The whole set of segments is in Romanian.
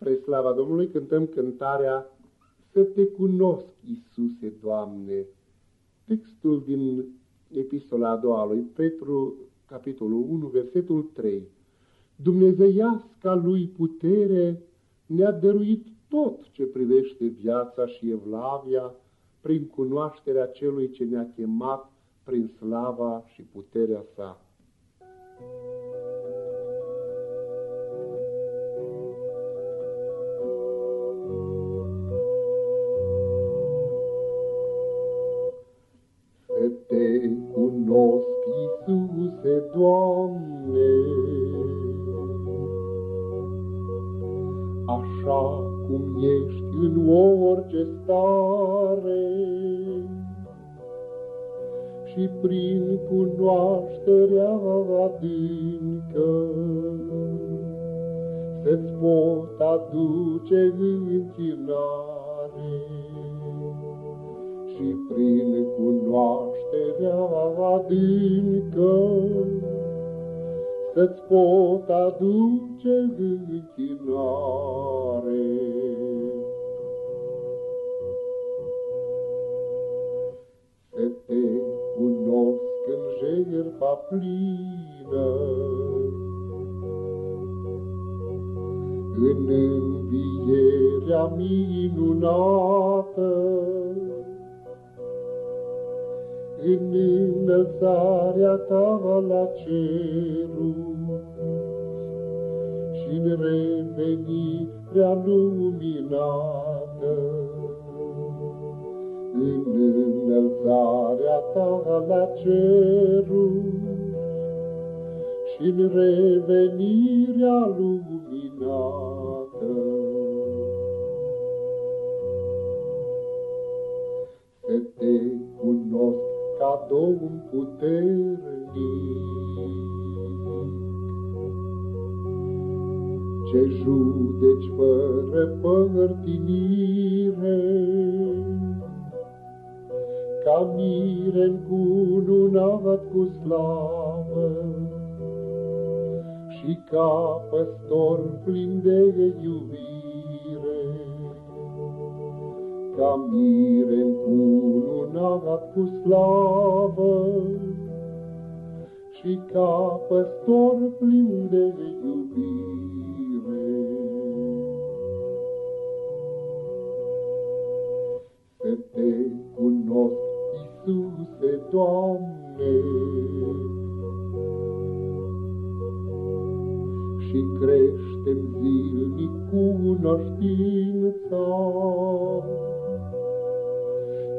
Spre slava Domnului cântăm cântarea Să te cunosc, Iisuse, Doamne. Textul din epistola a doua lui Petru, capitolul 1, versetul 3. Dumnezeiasca lui putere ne-a dăruit tot ce privește viața și evlavia prin cunoașterea celui ce ne-a chemat prin slava și puterea sa. Doamne, așa cum ești în orice stare, și prin cunoașterea adâncă să-ți pot aduce închinare și prin cunoașterea adâncă să-ți pot aduce închinare. Să te cunosc în jertfa plină, în învierea minunată, în înălțarea ta la cerul și în revenirea luminată. În înălțarea ta la cerul și în revenirea luminată. Cunosc ca Domn puternic, ce judeci fără părtinire, ca mire încununat cu slavă și ca păstor plin de iubire, ca mire încununat cu slavă. Și ca păstor plin de iubire. Să te cunosc Iisuse, Doamne, și creștem zilnic cunoștința,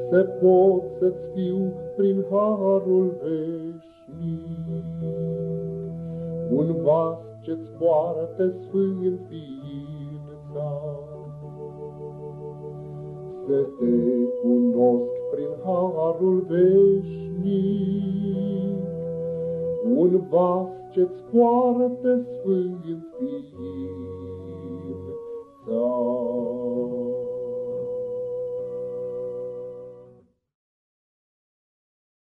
să pot să-ți fiu prin harul veșnic, un vas ce-ți poartă sfânt ființa. Să te cunosc prin harul veșnic, un vas ce-ți poartă sfânt ființa.